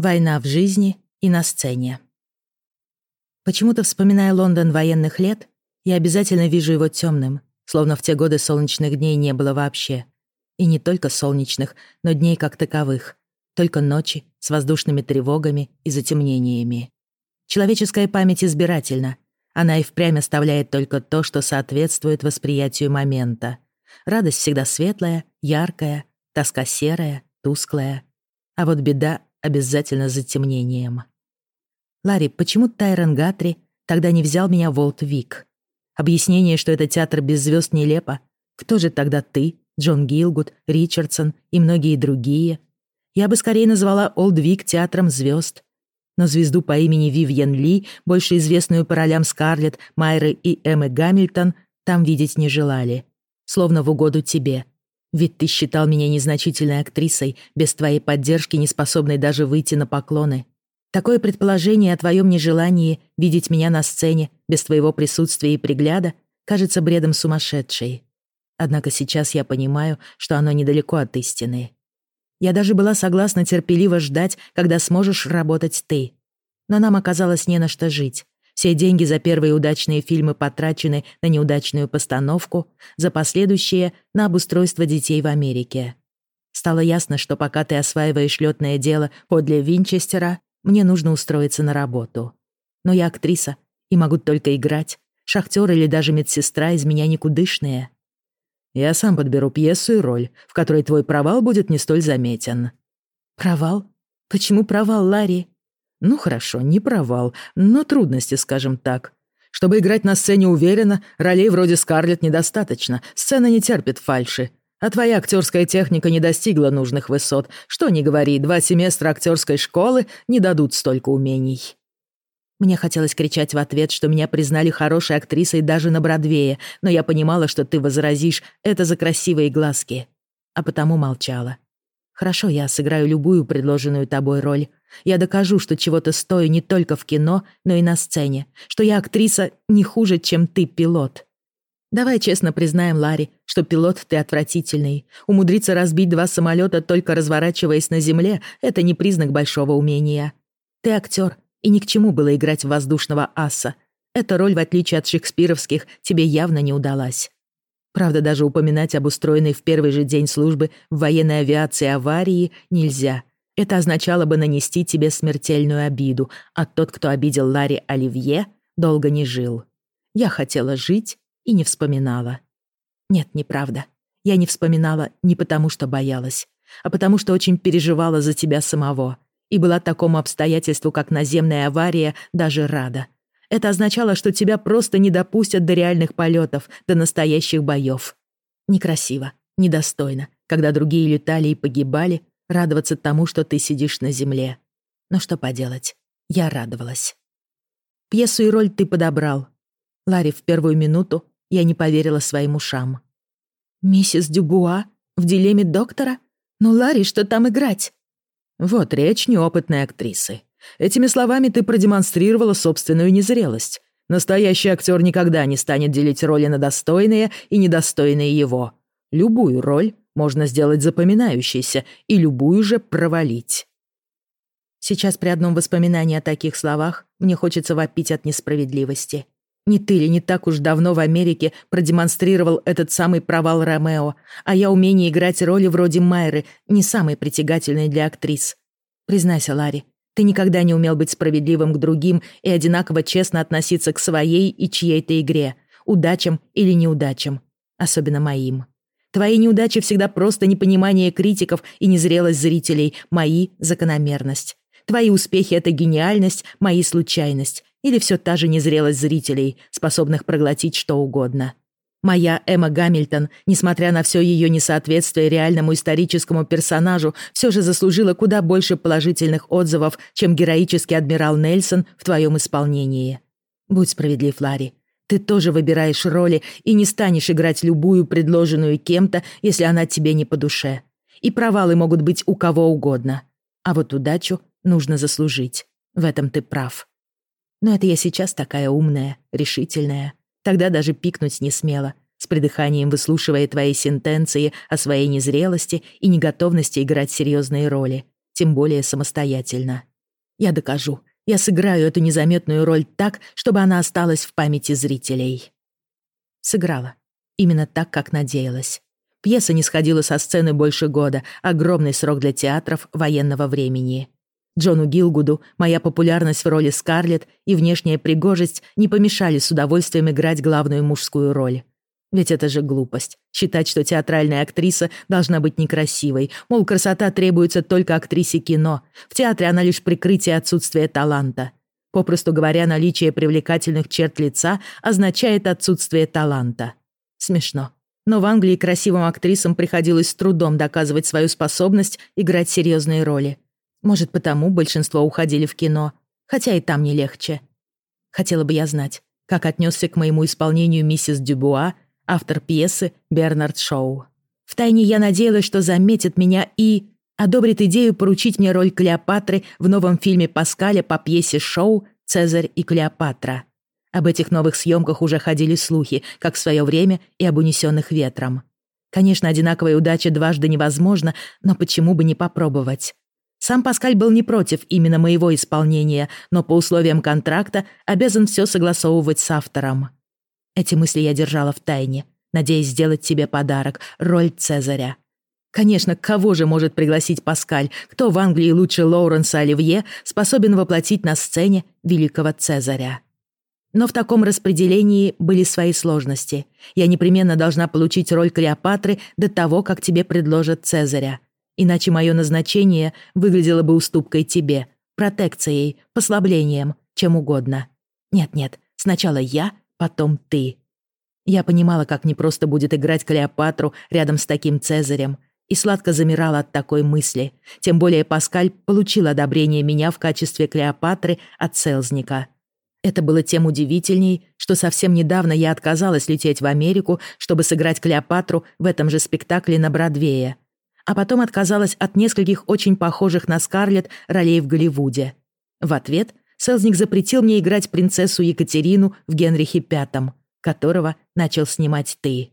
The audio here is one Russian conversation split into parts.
Война в жизни и на сцене. Почему-то, вспоминая Лондон военных лет, я обязательно вижу его темным, словно в те годы солнечных дней не было вообще. И не только солнечных, но дней как таковых. Только ночи с воздушными тревогами и затемнениями. Человеческая память избирательна. Она и впрямь оставляет только то, что соответствует восприятию момента. Радость всегда светлая, яркая, тоска серая, тусклая. А вот беда обязательно затемнением. «Ларри, почему Тайрон Гатри тогда не взял меня в Олд Вик? Объяснение, что это театр без звезд, нелепо. Кто же тогда ты, Джон Гилгуд, Ричардсон и многие другие? Я бы скорее назвала Олд Вик театром звезд. Но звезду по имени Вивьен Ли, больше известную по ролям Скарлетт, Майры и Эммы Гамильтон, там видеть не желали. Словно в угоду тебе, ведь ты считал меня незначительной актрисой, без твоей поддержки, не способной даже выйти на поклоны. Такое предположение о твоем нежелании видеть меня на сцене без твоего присутствия и пригляда кажется бредом сумасшедшей. Однако сейчас я понимаю, что оно недалеко от истины. Я даже была согласна терпеливо ждать, когда сможешь работать ты. Но нам оказалось не на что жить. Все деньги за первые удачные фильмы потрачены на неудачную постановку, за последующие — на обустройство детей в Америке. Стало ясно, что пока ты осваиваешь лётное дело подле Винчестера, мне нужно устроиться на работу. Но я актриса и могу только играть. Шахтер или даже медсестра из меня никудышные. Я сам подберу пьесу и роль, в которой твой провал будет не столь заметен. Провал? Почему провал, Ларри? Ну хорошо, не провал, но трудности, скажем так. Чтобы играть на сцене уверенно, ролей вроде Скарлетт недостаточно, сцена не терпит фальши. А твоя актерская техника не достигла нужных высот. Что ни говори, два семестра актерской школы не дадут столько умений. Мне хотелось кричать в ответ, что меня признали хорошей актрисой даже на Бродвее, но я понимала, что ты возразишь «это за красивые глазки». А потому молчала. Хорошо, я сыграю любую предложенную тобой роль. Я докажу, что чего-то стою не только в кино, но и на сцене, что я актриса не хуже, чем ты пилот. Давай честно признаем, Ларри, что пилот ты отвратительный. Умудриться разбить два самолета, только разворачиваясь на земле, это не признак большого умения. Ты актер, и ни к чему было играть в воздушного аса. Эта роль, в отличие от шекспировских, тебе явно не удалась. Правда, даже упоминать об устроенной в первый же день службы в военной авиации аварии нельзя. Это означало бы нанести тебе смертельную обиду, а тот, кто обидел Ларри Оливье, долго не жил. Я хотела жить и не вспоминала. Нет, неправда. Я не вспоминала не потому, что боялась, а потому, что очень переживала за тебя самого и была такому обстоятельству, как наземная авария, даже рада. Это означало, что тебя просто не допустят до реальных полетов, до настоящих боев. Некрасиво, недостойно, когда другие летали и погибали, радоваться тому, что ты сидишь на земле. Но что поделать, я радовалась. Пьесу и роль ты подобрал. Ларри, в первую минуту я не поверила своим ушам. «Миссис Дюбуа? В дилемме доктора? Ну, Ларри, что там играть?» «Вот речь неопытной актрисы. Этими словами ты продемонстрировала собственную незрелость. Настоящий актер никогда не станет делить роли на достойные и недостойные его. Любую роль можно сделать запоминающейся и любую же провалить. Сейчас при одном воспоминании о таких словах мне хочется вопить от несправедливости. Не ты ли не так уж давно в Америке продемонстрировал этот самый провал Ромео, а я умение играть роли вроде Майры не самой притягательной для актрис. Признайся, Ларри, ты никогда не умел быть справедливым к другим и одинаково честно относиться к своей и чьей-то игре, удачам или неудачам, особенно моим. Твои неудачи всегда просто непонимание критиков и незрелость зрителей, мои — закономерность. Твои успехи — это гениальность, мои — случайность. Или все та же незрелость зрителей, способных проглотить что угодно. Моя Эмма Гамильтон, несмотря на все ее несоответствие реальному историческому персонажу, все же заслужила куда больше положительных отзывов, чем героический адмирал Нельсон в твоем исполнении. Будь справедлив, Ларри. Ты тоже выбираешь роли и не станешь играть любую предложенную кем-то, если она тебе не по душе. И провалы могут быть у кого угодно. А вот удачу нужно заслужить. В этом ты прав. Но это я сейчас такая умная, решительная. Тогда даже пикнуть не смела, с придыханием выслушивая твои сентенции о своей незрелости и неготовности играть серьезные роли. тем более самостоятельно. Я докажу. Я сыграю эту незаметную роль так, чтобы она осталась в памяти зрителей. Сыграла. Именно так, как надеялась. Пьеса не сходила со сцены больше года, огромный срок для театров военного времени. Джону Гилгуду моя популярность в роли Скарлетт и внешняя пригожесть не помешали с удовольствием играть главную мужскую роль. Ведь это же глупость. Считать, что театральная актриса должна быть некрасивой. Мол, красота требуется только актрисе кино. В театре она лишь прикрытие отсутствия таланта. Попросту говоря, наличие привлекательных черт лица означает отсутствие таланта. Смешно. Но в Англии красивым актрисам приходилось с трудом доказывать свою способность играть серьезные роли. Может, потому большинство уходили в кино. Хотя и там не легче. Хотела бы я знать, как отнесся к моему исполнению миссис Дюбуа автор пьесы Бернард Шоу. Втайне я надеялась, что заметит меня и одобрит идею поручить мне роль Клеопатры в новом фильме Паскаля по пьесе Шоу «Цезарь и Клеопатра». Об этих новых съемках уже ходили слухи, как в свое время и об унесенных ветром. Конечно, одинаковая удача дважды невозможна, но почему бы не попробовать? Сам Паскаль был не против именно моего исполнения, но по условиям контракта обязан все согласовывать с автором. Эти мысли я держала в тайне, надеясь сделать тебе подарок, роль Цезаря. Конечно, кого же может пригласить Паскаль, кто в Англии лучше Лоуренса Оливье способен воплотить на сцене великого Цезаря? Но в таком распределении были свои сложности. Я непременно должна получить роль Клеопатры до того, как тебе предложат Цезаря. Иначе мое назначение выглядело бы уступкой тебе, протекцией, послаблением, чем угодно. Нет-нет, сначала я, потом ты. Я понимала, как непросто будет играть Клеопатру рядом с таким Цезарем, и сладко замирала от такой мысли. Тем более Паскаль получил одобрение меня в качестве Клеопатры от Селзника. Это было тем удивительней, что совсем недавно я отказалась лететь в Америку, чтобы сыграть Клеопатру в этом же спектакле на Бродвее. А потом отказалась от нескольких очень похожих на Скарлетт ролей в Голливуде. В ответ Селзник запретил мне играть принцессу Екатерину в Генрихе V, которого начал снимать ты.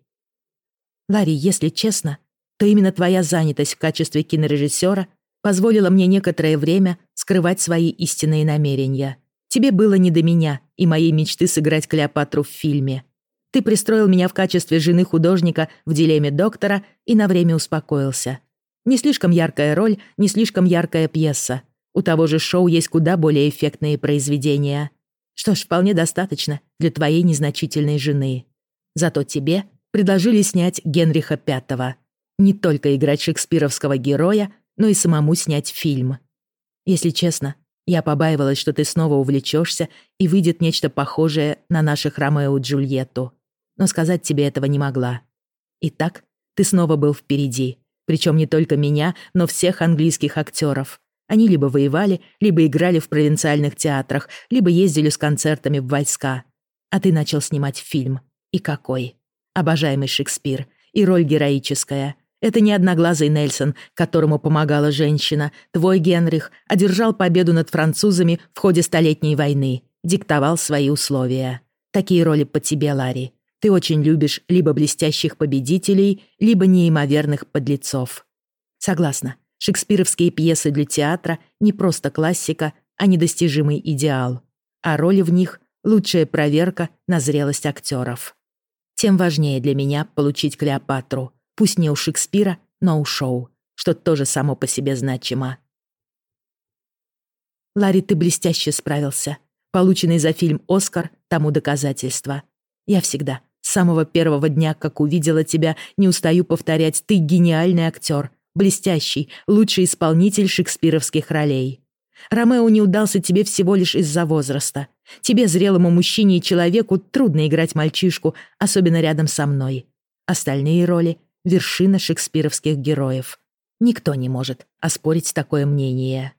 Ларри, если честно, то именно твоя занятость в качестве кинорежиссера позволила мне некоторое время скрывать свои истинные намерения. Тебе было не до меня и моей мечты сыграть Клеопатру в фильме. Ты пристроил меня в качестве жены художника в дилемме доктора и на время успокоился. Не слишком яркая роль, не слишком яркая пьеса. У того же шоу есть куда более эффектные произведения. Что ж, вполне достаточно для твоей незначительной жены. Зато тебе предложили снять Генриха V. Не только играть шекспировского героя, но и самому снять фильм. Если честно, я побаивалась, что ты снова увлечешься и выйдет нечто похожее на наших Ромео и Джульетту. Но сказать тебе этого не могла. Итак, ты снова был впереди. Причем не только меня, но всех английских актеров. Они либо воевали, либо играли в провинциальных театрах, либо ездили с концертами в войска. А ты начал снимать фильм. И какой? Обожаемый Шекспир. И роль героическая. Это не одноглазый Нельсон, которому помогала женщина. Твой Генрих одержал победу над французами в ходе Столетней войны. Диктовал свои условия. Такие роли по тебе, Ларри. Ты очень любишь либо блестящих победителей, либо неимоверных подлецов. Согласна. Шекспировские пьесы для театра не просто классика, а недостижимый идеал. А роли в них — лучшая проверка на зрелость актеров. Тем важнее для меня получить Клеопатру. Пусть не у Шекспира, но у Шоу, что тоже само по себе значимо. Ларри, ты блестяще справился. Полученный за фильм «Оскар» тому доказательство. Я всегда, с самого первого дня, как увидела тебя, не устаю повторять, ты гениальный актер, блестящий, лучший исполнитель шекспировских ролей. Ромео не удался тебе всего лишь из-за возраста. Тебе, зрелому мужчине и человеку, трудно играть мальчишку, особенно рядом со мной. Остальные роли — вершина шекспировских героев. Никто не может оспорить такое мнение.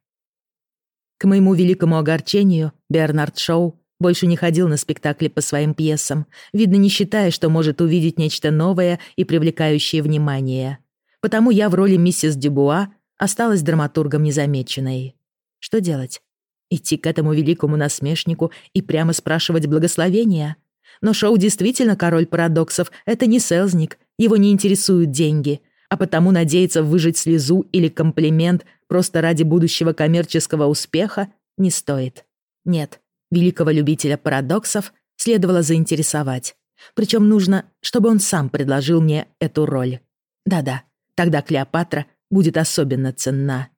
К моему великому огорчению, Бернард Шоу больше не ходил на спектакли по своим пьесам, видно, не считая, что может увидеть нечто новое и привлекающее внимание потому я в роли миссис Дюбуа осталась драматургом незамеченной. Что делать? Идти к этому великому насмешнику и прямо спрашивать благословения? Но шоу действительно король парадоксов, это не селзник, его не интересуют деньги, а потому надеяться выжить слезу или комплимент просто ради будущего коммерческого успеха, не стоит. Нет, великого любителя парадоксов следовало заинтересовать. Причем нужно, чтобы он сам предложил мне эту роль. Да-да, тогда Клеопатра будет особенно ценна.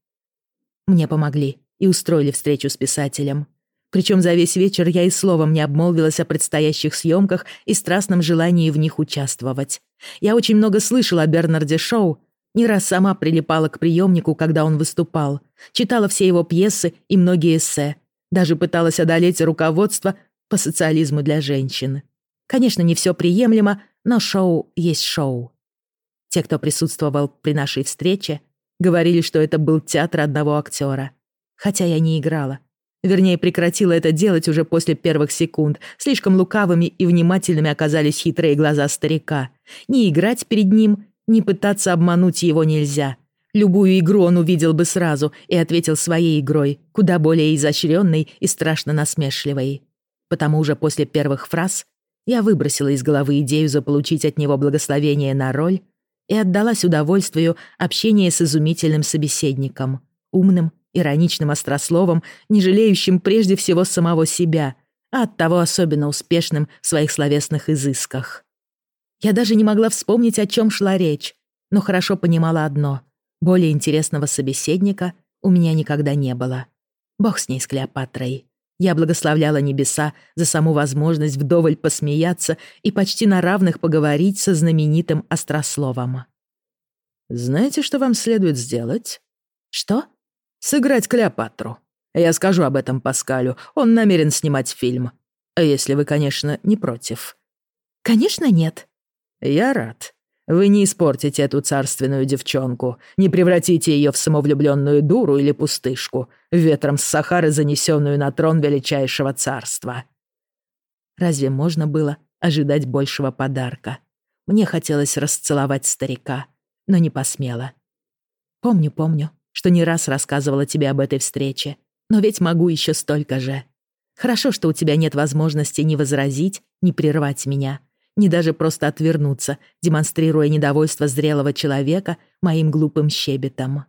Мне помогли и устроили встречу с писателем. Причем за весь вечер я и словом не обмолвилась о предстоящих съемках и страстном желании в них участвовать. Я очень много слышала о Бернарде Шоу, не раз сама прилипала к приемнику, когда он выступал, читала все его пьесы и многие эссе, даже пыталась одолеть руководство по социализму для женщин. Конечно, не все приемлемо, но шоу есть шоу. Те, кто присутствовал при нашей встрече, говорили, что это был театр одного актера. Хотя я не играла. Вернее, прекратила это делать уже после первых секунд. Слишком лукавыми и внимательными оказались хитрые глаза старика. Не играть перед ним, не пытаться обмануть его нельзя. Любую игру он увидел бы сразу и ответил своей игрой, куда более изощренной и страшно насмешливой. Потому уже после первых фраз я выбросила из головы идею заполучить от него благословение на роль и отдалась удовольствию общения с изумительным собеседником, умным, ироничным острословом, не жалеющим прежде всего самого себя, а оттого особенно успешным в своих словесных изысках. Я даже не могла вспомнить, о чем шла речь, но хорошо понимала одно — более интересного собеседника у меня никогда не было. Бог с ней, с Клеопатрой. Я благословляла небеса за саму возможность вдоволь посмеяться и почти на равных поговорить со знаменитым острословом. «Знаете, что вам следует сделать?» «Что?» «Сыграть Клеопатру. Я скажу об этом Паскалю. Он намерен снимать фильм. Если вы, конечно, не против». «Конечно нет», «Я рад. Вы не испортите эту царственную девчонку, не превратите ее в самовлюбленную дуру или пустышку, ветром с Сахары занесенную на трон величайшего царства». Разве можно было ожидать большего подарка? Мне хотелось расцеловать старика, но не посмела. Помню, помню, что не раз рассказывала тебе об этой встрече, но ведь могу еще столько же. Хорошо, что у тебя нет возможности ни возразить, ни прервать меня ни даже просто отвернуться, демонстрируя недовольство зрелого человека моим глупым щебетом.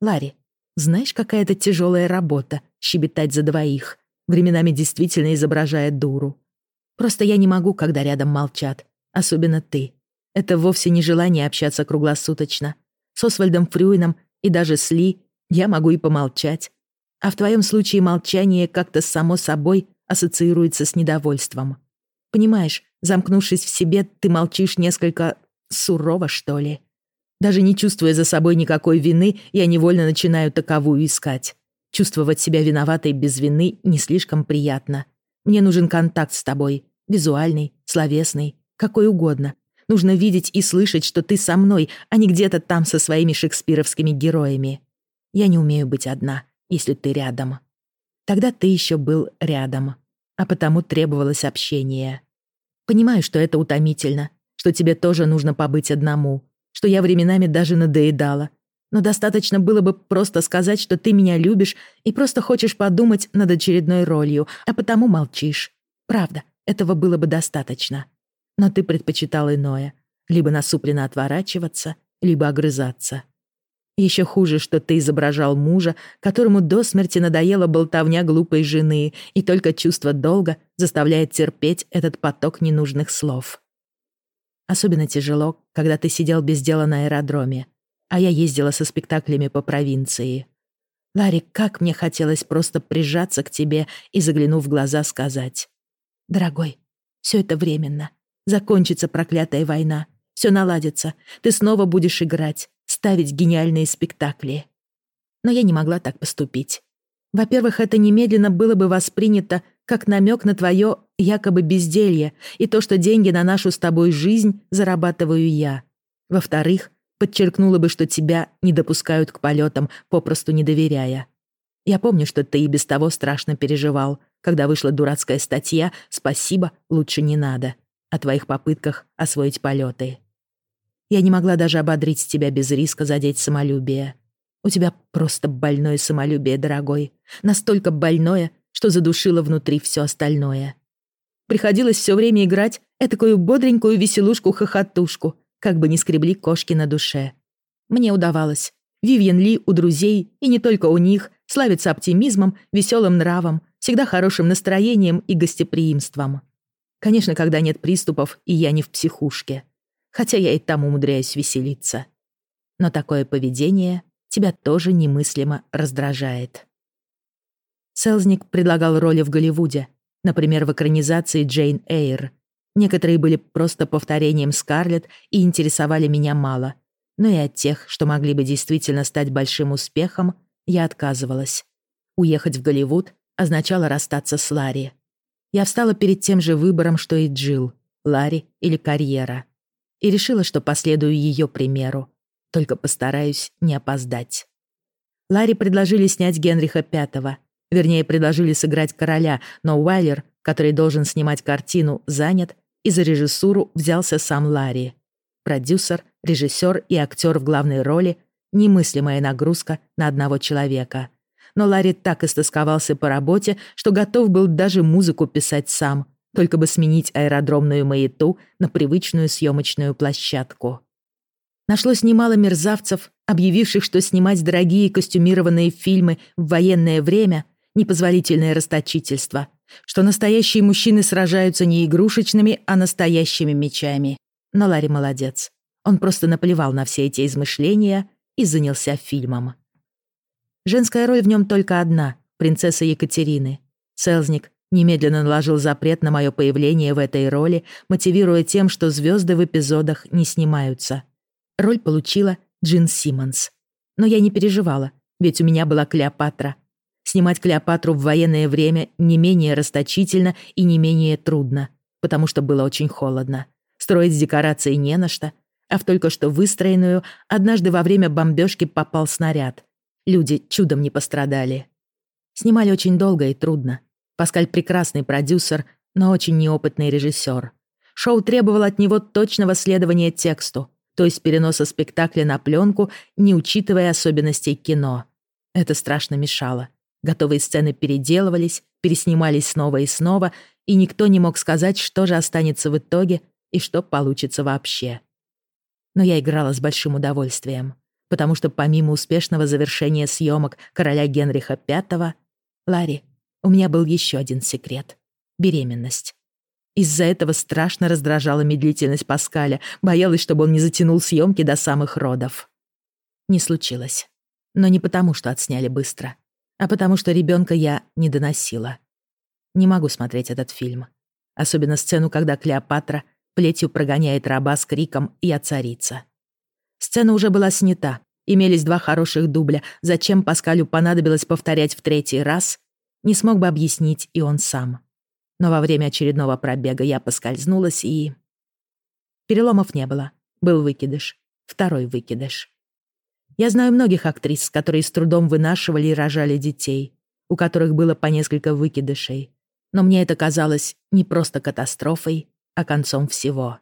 Ларри, знаешь, какая это тяжелая работа — щебетать за двоих, временами действительно изображая дуру. Просто я не могу, когда рядом молчат, особенно ты. Это вовсе не желание общаться круглосуточно. С Освальдом Фрюином и даже с Ли я могу и помолчать. А в твоем случае молчание как-то само собой ассоциируется с недовольством. Понимаешь, Замкнувшись в себе, ты молчишь несколько сурово, что ли. Даже не чувствуя за собой никакой вины, я невольно начинаю таковую искать. Чувствовать себя виноватой без вины не слишком приятно. Мне нужен контакт с тобой. Визуальный, словесный, какой угодно. Нужно видеть и слышать, что ты со мной, а не где-то там со своими шекспировскими героями. Я не умею быть одна, если ты рядом. Тогда ты еще был рядом, а потому требовалось общение. Понимаю, что это утомительно, что тебе тоже нужно побыть одному, что я временами даже надоедала. Но достаточно было бы просто сказать, что ты меня любишь и просто хочешь подумать над очередной ролью, а потому молчишь. Правда, этого было бы достаточно. Но ты предпочитал иное. Либо насупленно отворачиваться, либо огрызаться. Еще хуже, что ты изображал мужа, которому до смерти надоела болтовня глупой жены, и только чувство долга заставляет терпеть этот поток ненужных слов. Особенно тяжело, когда ты сидел без дела на аэродроме, а я ездила со спектаклями по провинции. Ларри, как мне хотелось просто прижаться к тебе и, заглянув в глаза, сказать. «Дорогой, все это временно. Закончится проклятая война. Все наладится. Ты снова будешь играть ставить гениальные спектакли. Но я не могла так поступить. Во-первых, это немедленно было бы воспринято как намек на твое якобы безделье и то, что деньги на нашу с тобой жизнь зарабатываю я. Во-вторых, подчеркнуло бы, что тебя не допускают к полетам, попросту не доверяя. Я помню, что ты и без того страшно переживал, когда вышла дурацкая статья «Спасибо, лучше не надо» о твоих попытках освоить полеты. Я не могла даже ободрить тебя без риска задеть самолюбие. У тебя просто больное самолюбие, дорогой. Настолько больное, что задушило внутри все остальное. Приходилось все время играть этакую бодренькую веселушку-хохотушку, как бы не скребли кошки на душе. Мне удавалось, Вивьен Ли у друзей, и не только у них, славится оптимизмом, веселым нравом, всегда хорошим настроением и гостеприимством. Конечно, когда нет приступов, и я не в психушке. Хотя я и там умудряюсь веселиться. Но такое поведение тебя тоже немыслимо раздражает. Селзник предлагал роли в Голливуде, например, в экранизации Джейн Эйр. Некоторые были просто повторением Скарлетт и интересовали меня мало. Но и от тех, что могли бы действительно стать большим успехом, я отказывалась. Уехать в Голливуд означало расстаться с Ларри. Я встала перед тем же выбором, что и Джилл, Ларри или карьера. И решила, что последую ее примеру. Только постараюсь не опоздать. Ларри предложили снять Генриха V, Вернее, предложили сыграть короля, но Уайлер, который должен снимать картину, занят, и за режиссуру взялся сам Ларри. Продюсер, режиссер и актер в главной роли — немыслимая нагрузка на одного человека. Но Ларри так истосковался по работе, что готов был даже музыку писать сам, только бы сменить аэродромную маяту на привычную съемочную площадку. Нашлось немало мерзавцев, объявивших, что снимать дорогие костюмированные фильмы в военное время непозволительное расточительство, что настоящие мужчины сражаются не игрушечными, а настоящими мечами. Но Ларри молодец. Он просто наплевал на все эти измышления и занялся фильмом. Женская роль в нем только одна — принцесса Екатерины. Селзник немедленно наложил запрет на мое появление в этой роли, мотивируя тем, что звезды в эпизодах не снимаются. Роль получила Джин Симмонс. Но я не переживала, ведь у меня была Клеопатра — Снимать Клеопатру в военное время не менее расточительно и не менее трудно, потому что было очень холодно. Строить декорации не на что, а в только что выстроенную однажды во время бомбежки попал снаряд. Люди чудом не пострадали. Снимали очень долго и трудно. Паскаль прекрасный продюсер, но очень неопытный режиссер. Шоу требовало от него точного следования тексту, то есть переноса спектакля на пленку, не учитывая особенностей кино. Это страшно мешало. Готовые сцены переделывались, переснимались снова и снова, и никто не мог сказать, что же останется в итоге и что получится вообще. Но я играла с большим удовольствием, потому что помимо успешного завершения съемок короля Генриха V, Ларри, у меня был еще один секрет — беременность. Из-за этого страшно раздражала медлительность Паскаля, боялась, чтобы он не затянул съемки до самых родов. Не случилось. Но не потому, что отсняли быстро а потому что ребенка я не доносила. Не могу смотреть этот фильм. Особенно сцену, когда Клеопатра плетью прогоняет раба с криком «Я царица». Сцена уже была снята, имелись два хороших дубля. Зачем Паскалю понадобилось повторять в третий раз, не смог бы объяснить и он сам. Но во время очередного пробега я поскользнулась и... Переломов не было. Был выкидыш. Второй выкидыш. Я знаю многих актрис, которые с трудом вынашивали и рожали детей, у которых было по несколько выкидышей. Но мне это казалось не просто катастрофой, а концом всего.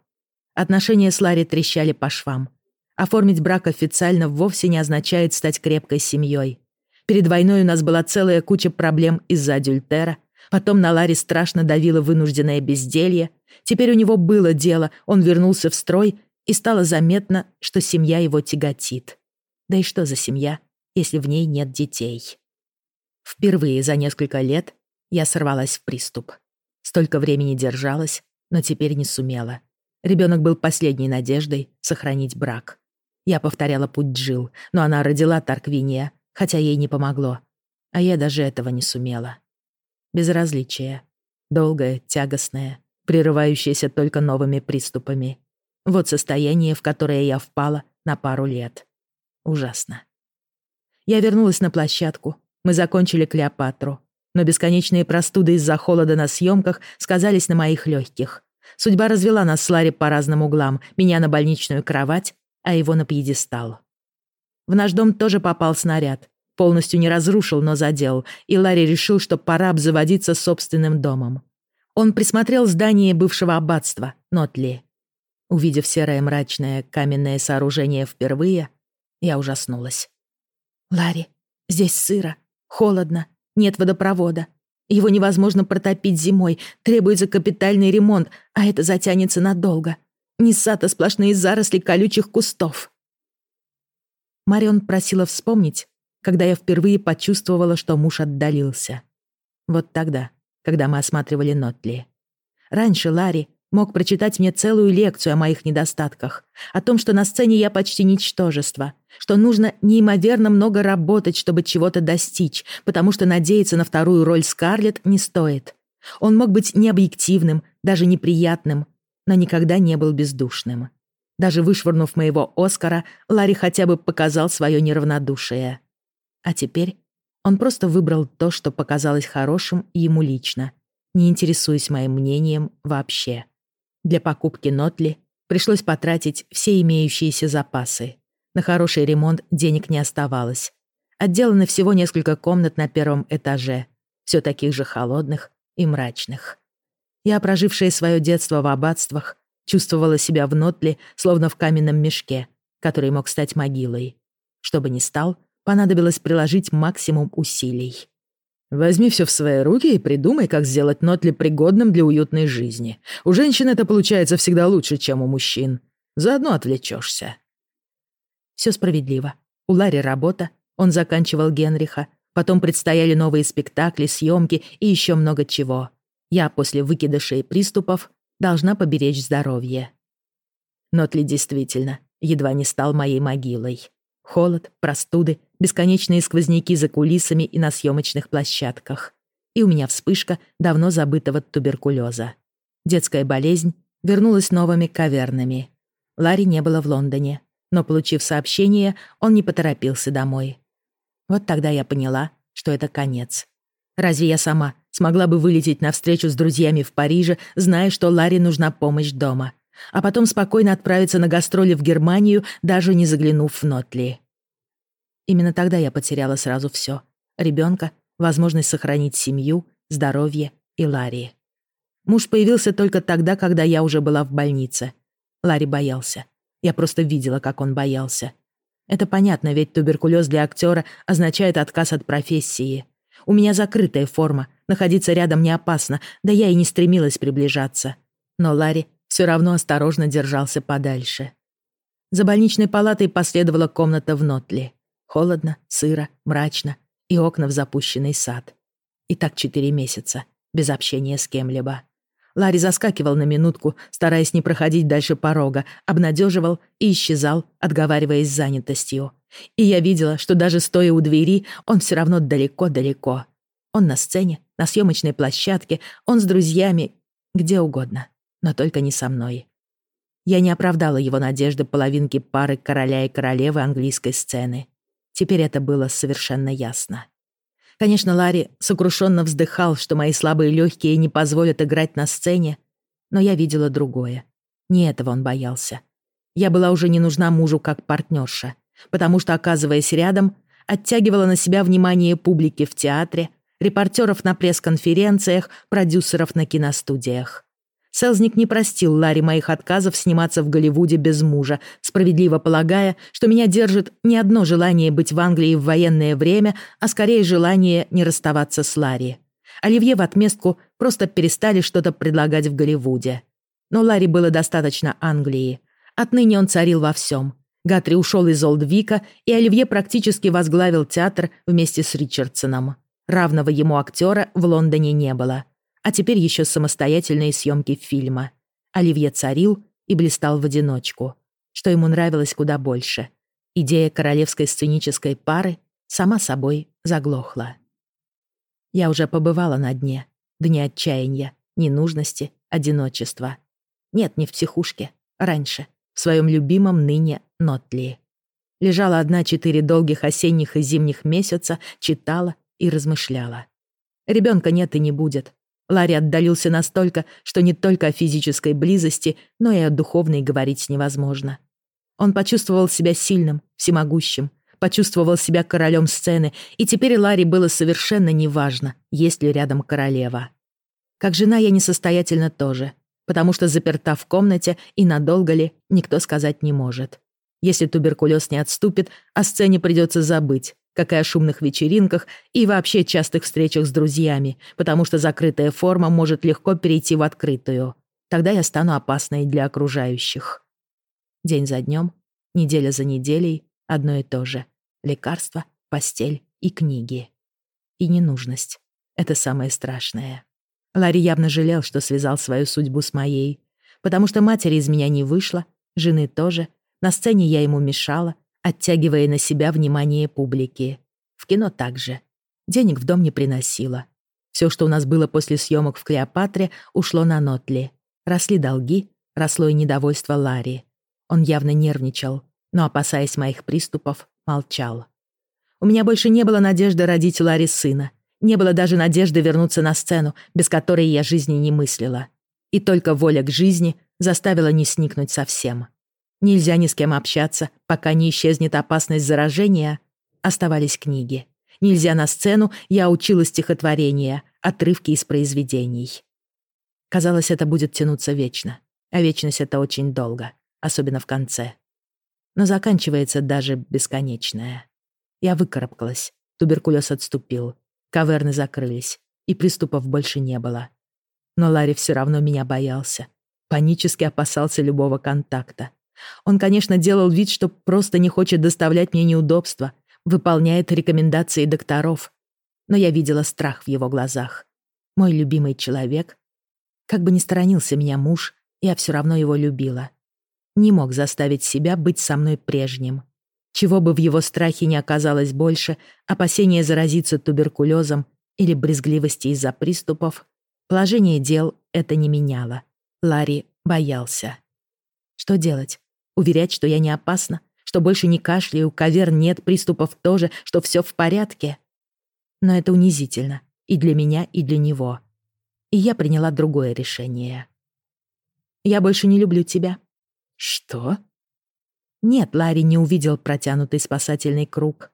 Отношения с Ларри трещали по швам. Оформить брак официально вовсе не означает стать крепкой семьей. Перед войной у нас была целая куча проблем из-за адюльтера. Потом на Ларри страшно давило вынужденное безделье. Теперь у него было дело, он вернулся в строй, и стало заметно, что семья его тяготит. Да и что за семья, если в ней нет детей? Впервые за несколько лет я сорвалась в приступ. Столько времени держалась, но теперь не сумела. Ребенок был последней надеждой сохранить брак. Я повторяла путь Джил, но она родила Тарквиния, хотя ей не помогло. А я даже этого не сумела. Безразличие. Долгое, тягостное, прерывающееся только новыми приступами. Вот состояние, в которое я впала на пару лет. Ужасно. Я вернулась на площадку. Мы закончили Клеопатру. Но бесконечные простуды из-за холода на съемках сказались на моих легких. Судьба развела нас с Ларри по разным углам, меня на больничную кровать, а его на пьедестал. В наш дом тоже попал снаряд. Полностью не разрушил, но задел, и Ларри решил, что пора обзаводиться собственным домом. Он присмотрел здание бывшего аббатства, Нотли. Увидев серое мрачное каменное сооружение впервые, я ужаснулась. «Ларри, здесь сыро, холодно, нет водопровода. Его невозможно протопить зимой, требуется капитальный ремонт, а это затянется надолго. Не сад, а сплошные заросли колючих кустов». Марион просила вспомнить, когда я впервые почувствовала, что муж отдалился. Вот тогда, когда мы осматривали Нотли. Раньше Ларри мог прочитать мне целую лекцию о моих недостатках, о том, что на сцене я почти ничтожество, что нужно неимоверно много работать, чтобы чего-то достичь, потому что надеяться на вторую роль Скарлетт не стоит. Он мог быть необъективным, даже неприятным, но никогда не был бездушным. Даже вышвырнув моего Оскара, Ларри хотя бы показал свое неравнодушие. А теперь он просто выбрал то, что показалось хорошим ему лично, не интересуясь моим мнением вообще. Для покупки Нотли пришлось потратить все имеющиеся запасы. На хороший ремонт денег не оставалось. Отделано всего несколько комнат на первом этаже, все таких же холодных и мрачных. Я, прожившая свое детство в аббатствах, чувствовала себя в Нотле, словно в каменном мешке, который мог стать могилой. Что бы ни стал, понадобилось приложить максимум усилий. Возьми все в свои руки и придумай, как сделать Нотли пригодным для уютной жизни. У женщин это получается всегда лучше, чем у мужчин. Заодно отвлечешься. Все справедливо. У Ларри работа, он заканчивал Генриха, потом предстояли новые спектакли, съемки и еще много чего. Я после выкидышей и приступов должна поберечь здоровье. Нотли действительно едва не стал моей могилой. Холод, простуды, бесконечные сквозняки за кулисами и на съемочных площадках. И у меня вспышка давно забытого туберкулеза. Детская болезнь вернулась новыми кавернами. Ларри не было в Лондоне, но, получив сообщение, он не поторопился домой. Вот тогда я поняла, что это конец. Разве я сама смогла бы вылететь навстречу с друзьями в Париже, зная, что Ларри нужна помощь дома, а потом спокойно отправиться на гастроли в Германию, даже не заглянув в Нотли? Именно тогда я потеряла сразу все: ребенка, возможность сохранить семью, здоровье и Ларри. Муж появился только тогда, когда я уже была в больнице. Ларри боялся. Я просто видела, как он боялся. Это понятно, ведь туберкулез для актера означает отказ от профессии. У меня закрытая форма, находиться рядом не опасно, да я и не стремилась приближаться. Но Ларри все равно осторожно держался подальше. За больничной палатой последовала комната в Нотли. Холодно, сыро, мрачно и окна в запущенный сад. И так четыре месяца, без общения с кем-либо. Ларри заскакивал на минутку, стараясь не проходить дальше порога, обнадеживал и исчезал, отговариваясь занятостью. И я видела, что даже стоя у двери, он все равно далеко-далеко. Он на сцене, на съемочной площадке, он с друзьями, где угодно, но только не со мной. Я не оправдала его надежды половинки пары короля и королевы английской сцены. Теперь это было совершенно ясно. Конечно, Ларри сокрушенно вздыхал, что мои слабые легкие не позволят играть на сцене, но я видела другое. Не этого он боялся. Я была уже не нужна мужу как партнерша, потому что, оказываясь рядом, оттягивала на себя внимание публики в театре, репортеров на пресс-конференциях, продюсеров на киностудиях. Селзник не простил Ларри моих отказов сниматься в Голливуде без мужа, справедливо полагая, что меня держит не одно желание быть в Англии в военное время, а скорее желание не расставаться с Ларри. Оливье в отместку просто перестали что-то предлагать в Голливуде. Но Ларри было достаточно Англии. Отныне он царил во всем. Гатри ушел из Олдвика, и Оливье практически возглавил театр вместе с Ричардсоном. Равного ему актера в Лондоне не было а теперь еще самостоятельные съемки фильма. Оливье царил и блистал в одиночку, что ему нравилось куда больше. Идея королевской сценической пары сама собой заглохла. Я уже побывала на дне, дне отчаяния, ненужности, одиночества. Нет, не в психушке, раньше, в своем любимом ныне Нотли. Лежала одна четыре долгих осенних и зимних месяца, читала и размышляла. Ребенка нет и не будет, Ларри отдалился настолько, что не только о физической близости, но и о духовной говорить невозможно. Он почувствовал себя сильным, всемогущим, почувствовал себя королем сцены, и теперь Ларри было совершенно неважно, есть ли рядом королева. Как жена я несостоятельна тоже, потому что заперта в комнате и надолго ли, никто сказать не может. Если туберкулез не отступит, о сцене придется забыть, как и о шумных вечеринках и вообще частых встречах с друзьями, потому что закрытая форма может легко перейти в открытую. Тогда я стану опасной для окружающих. День за днем, неделя за неделей Одно и то же. Лекарства, постель и книги. И ненужность. Это самое страшное. Ларри явно жалел, что связал свою судьбу с моей, потому что матери из меня не вышло, жены тоже. На сцене я ему мешала, оттягивая на себя внимание публики. В кино также. Денег в дом не приносила. Все, что у нас было после съемок в Клеопатре, ушло на Нотли. Росли долги, росло и недовольство Ларри. Он явно нервничал, но, опасаясь моих приступов, молчал. У меня больше не было надежды родить Ларри сына. Не было даже надежды вернуться на сцену, без которой я жизни не мыслила. И только воля к жизни заставила не сникнуть совсем. Нельзя ни с кем общаться, пока не исчезнет опасность заражения. Оставались книги. Нельзя на сцену, я учила стихотворения, отрывки из произведений. Казалось, это будет тянуться вечно. А вечность — это очень долго, особенно в конце. Но заканчивается даже бесконечное. Я выкарабкалась, туберкулез отступил, каверны закрылись, и приступов больше не было. Но Ларри все равно меня боялся. Панически опасался любого контакта. Он, конечно, делал вид, что просто не хочет доставлять мне неудобства, выполняет рекомендации докторов. Но я видела страх в его глазах. Мой любимый человек. Как бы ни сторонился меня муж, я все равно его любила. Не мог заставить себя быть со мной прежним. Чего бы в его страхе не оказалось больше, опасения заразиться туберкулезом или брезгливости из-за приступов, положение дел это не меняло. Ларри боялся. Что делать? Уверять, что я не опасна? Что больше не кашляю, кавер нет, приступов тоже, что все в порядке? Но это унизительно. И для меня, и для него. И я приняла другое решение. Я больше не люблю тебя». «Что?» Нет, Ларри не увидел протянутый спасательный круг.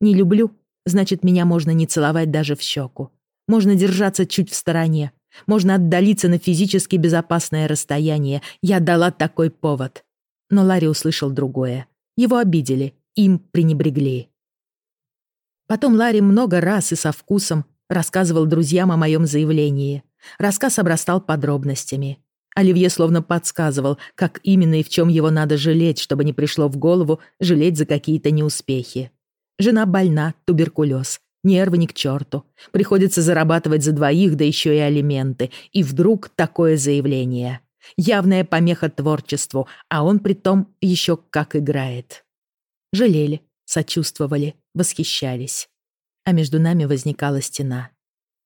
«Не люблю» значит, меня можно не целовать даже в щеку. Можно держаться чуть в стороне. Можно отдалиться на физически безопасное расстояние. Я дала такой повод. Но Ларри услышал другое. Его обидели, им пренебрегли. Потом Ларри много раз и со вкусом рассказывал друзьям о моем заявлении. Рассказ обрастал подробностями. Оливье словно подсказывал, как именно и в чем его надо жалеть, чтобы не пришло в голову жалеть за какие-то неуспехи. Жена больна, туберкулез, нервы ни к черту. Приходится зарабатывать за двоих, да еще и алименты. И вдруг такое заявление. Явная помеха творчеству, а он притом еще как играет. Жалели, сочувствовали, восхищались. А между нами возникала стена.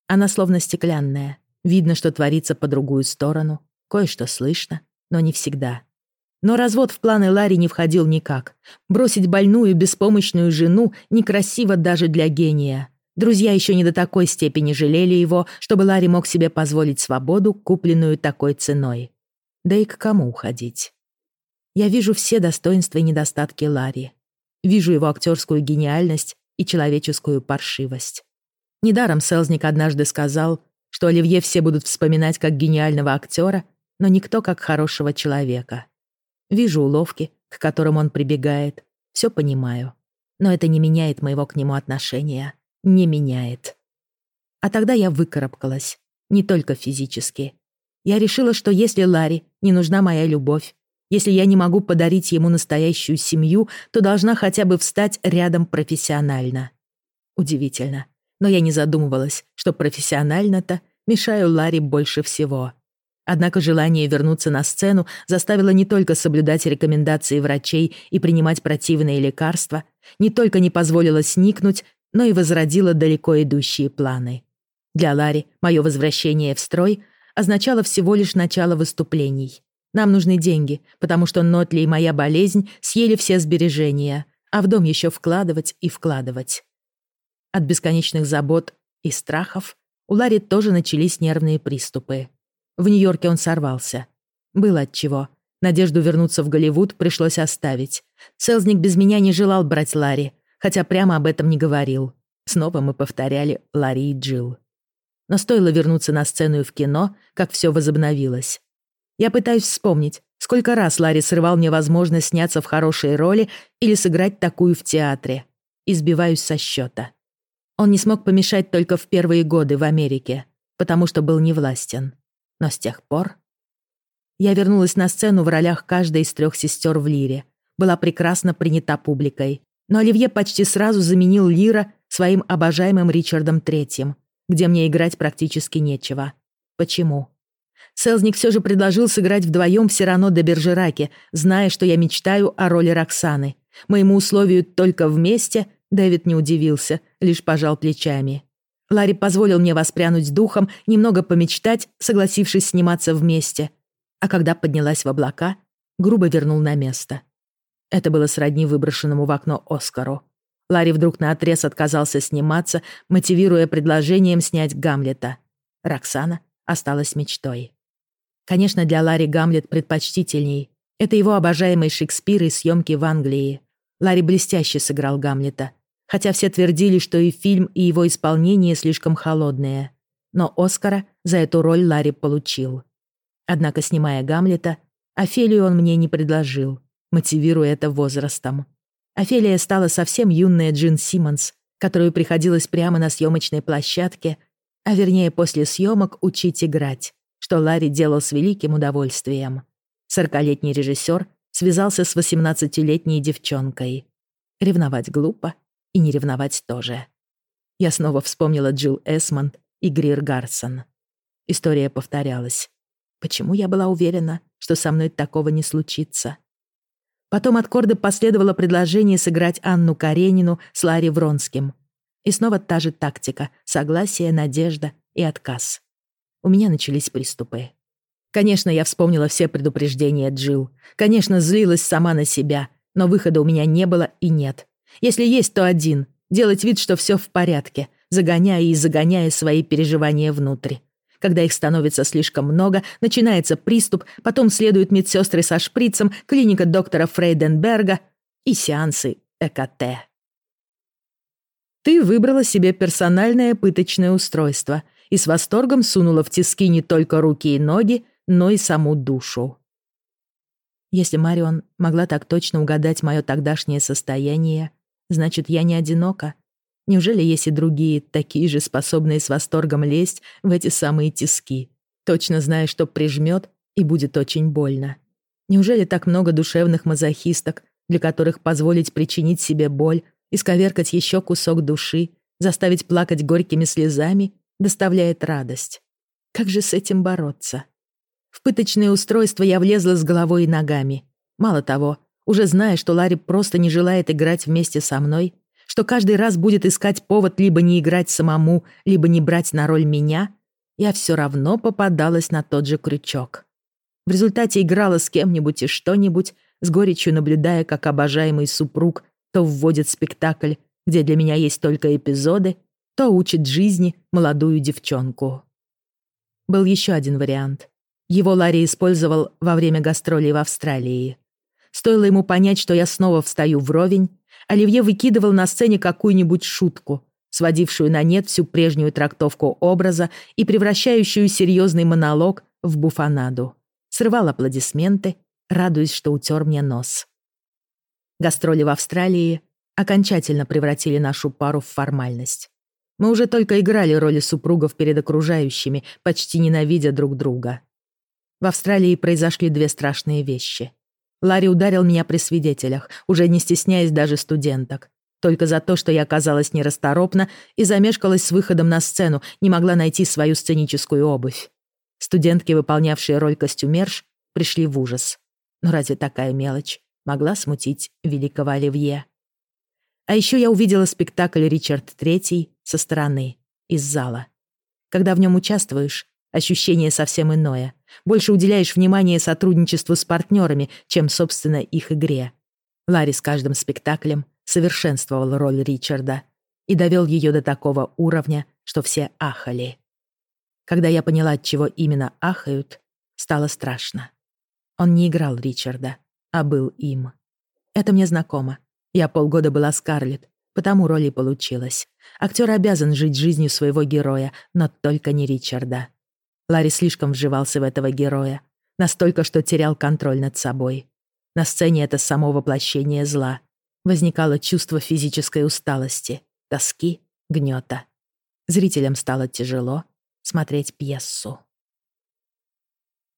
Она словно стеклянная. Видно, что творится по другую сторону, Кое-что слышно, но не всегда. Но развод в планы Ларри не входил никак. Бросить больную, беспомощную жену некрасиво даже для гения. Друзья еще не до такой степени жалели его, чтобы Ларри мог себе позволить свободу, купленную такой ценой. Да и к кому уходить? Я вижу все достоинства и недостатки Ларри. Вижу его актерскую гениальность и человеческую паршивость. Недаром Селзник однажды сказал, что Оливье все будут вспоминать как гениального актера, но никто как хорошего человека. Вижу уловки, к которым он прибегает, все понимаю. Но это не меняет моего к нему отношения. Не меняет. А тогда я выкарабкалась. Не только физически. Я решила, что если Ларри не нужна моя любовь, если я не могу подарить ему настоящую семью, то должна хотя бы встать рядом профессионально. Удивительно. Но я не задумывалась, что профессионально-то мешаю Ларри больше всего. Однако желание вернуться на сцену заставило не только соблюдать рекомендации врачей и принимать противные лекарства, не только не позволило сникнуть, но и возродило далеко идущие планы. Для Ларри мое возвращение в строй означало всего лишь начало выступлений. Нам нужны деньги, потому что Нотли и моя болезнь съели все сбережения, а в дом еще вкладывать и вкладывать. От бесконечных забот и страхов у Ларри тоже начались нервные приступы. В Нью-Йорке он сорвался. Было отчего. Надежду вернуться в Голливуд пришлось оставить. Селзник без меня не желал брать Ларри, хотя прямо об этом не говорил. Снова мы повторяли Ларри и Джилл. Но стоило вернуться на сцену и в кино, как все возобновилось. Я пытаюсь вспомнить, сколько раз Ларри срывал мне возможность сняться в хорошие роли или сыграть такую в театре. Избиваюсь со счета. Он не смог помешать только в первые годы в Америке, потому что был невластен. Но с тех пор... Я вернулась на сцену в ролях каждой из трех сестер в лире. Была прекрасно принята публикой. Но Оливье почти сразу заменил Лира своим обожаемым Ричардом Третьим, где мне играть практически нечего. Почему? Селзник все же предложил сыграть вдвоем в Сирано де Бержераке, зная, что я мечтаю о роли Роксаны. Моему условию «только вместе» Дэвид не удивился, лишь пожал плечами. Ларри позволил мне воспрянуть духом, немного помечтать, согласившись сниматься вместе. А когда поднялась в облака, грубо вернул на место. Это было сродни выброшенному в окно Оскару. Ларри вдруг наотрез отказался сниматься, мотивируя предложением снять Гамлета. Роксана осталась мечтой. Конечно, для Ларри Гамлет предпочтительней. Это его обожаемый Шекспир и съемки в Англии. Ларри блестяще сыграл Гамлета. Хотя все твердили, что и фильм, и его исполнение слишком холодные. Но Оскара за эту роль Ларри получил. Однако, снимая Гамлета, Офелию он мне не предложил, мотивируя это возрастом. Офелия стала совсем юная Джин Симмонс, которую приходилось прямо на съемочной площадке, а вернее после съемок учить играть, что Ларри делал с великим удовольствием. Сорокалетний режиссер связался с 18-летней девчонкой. Ревновать глупо и не ревновать тоже. Я снова вспомнила Джилл Эсмонд и Грир Гарсон. История повторялась. Почему я была уверена, что со мной такого не случится? Потом от Корда последовало предложение сыграть Анну Каренину с Ларри Вронским. И снова та же тактика — согласие, надежда и отказ. У меня начались приступы. Конечно, я вспомнила все предупреждения Джил. Конечно, злилась сама на себя, но выхода у меня не было и нет. Если есть, то один — делать вид, что все в порядке, загоняя и загоняя свои переживания внутрь. Когда их становится слишком много, начинается приступ, потом следуют медсестры со шприцем, клиника доктора Фрейденберга и сеансы ЭКТ. Ты выбрала себе персональное пыточное устройство и с восторгом сунула в тиски не только руки и ноги, но и саму душу. Если Марион могла так точно угадать мое тогдашнее состояние, значит, я не одинока. Неужели есть и другие, такие же способные с восторгом лезть в эти самые тиски, точно зная, что прижмет и будет очень больно? Неужели так много душевных мазохисток, для которых позволить причинить себе боль, исковеркать еще кусок души, заставить плакать горькими слезами, доставляет радость? Как же с этим бороться? В пыточное устройство я влезла с головой и ногами. Мало того, уже зная, что Ларри просто не желает играть вместе со мной, что каждый раз будет искать повод либо не играть самому, либо не брать на роль меня, я все равно попадалась на тот же крючок. В результате играла с кем-нибудь и что-нибудь, с горечью наблюдая, как обожаемый супруг то вводит спектакль, где для меня есть только эпизоды, то учит жизни молодую девчонку. Был еще один вариант. Его Ларри использовал во время гастролей в Австралии. Стоило ему понять, что я снова встаю вровень, Оливье выкидывал на сцене какую-нибудь шутку, сводившую на нет всю прежнюю трактовку образа и превращающую серьезный монолог в буфанаду. Срывал аплодисменты, радуясь, что утер мне нос. Гастроли в Австралии окончательно превратили нашу пару в формальность. Мы уже только играли роли супругов перед окружающими, почти ненавидя друг друга. В Австралии произошли две страшные вещи. Ларри ударил меня при свидетелях, уже не стесняясь даже студенток. Только за то, что я оказалась нерасторопна и замешкалась с выходом на сцену, не могла найти свою сценическую обувь. Студентки, выполнявшие роль костюмерш, пришли в ужас. Но разве такая мелочь могла смутить великого Оливье? А еще я увидела спектакль «Ричард III» со стороны, из зала. Когда в нем участвуешь, ощущение совсем иное. Больше уделяешь внимание сотрудничеству с партнерами, чем, собственно, их игре. Ларри с каждым спектаклем совершенствовал роль Ричарда и довел ее до такого уровня, что все ахали. Когда я поняла, от чего именно ахают, стало страшно. Он не играл Ричарда, а был им. Это мне знакомо. Я полгода была Скарлетт, потому роль и получилась. Актер обязан жить жизнью своего героя, но только не Ричарда. Ларри слишком вживался в этого героя, настолько, что терял контроль над собой. На сцене это само воплощение зла. Возникало чувство физической усталости, тоски, гнета. Зрителям стало тяжело смотреть пьесу.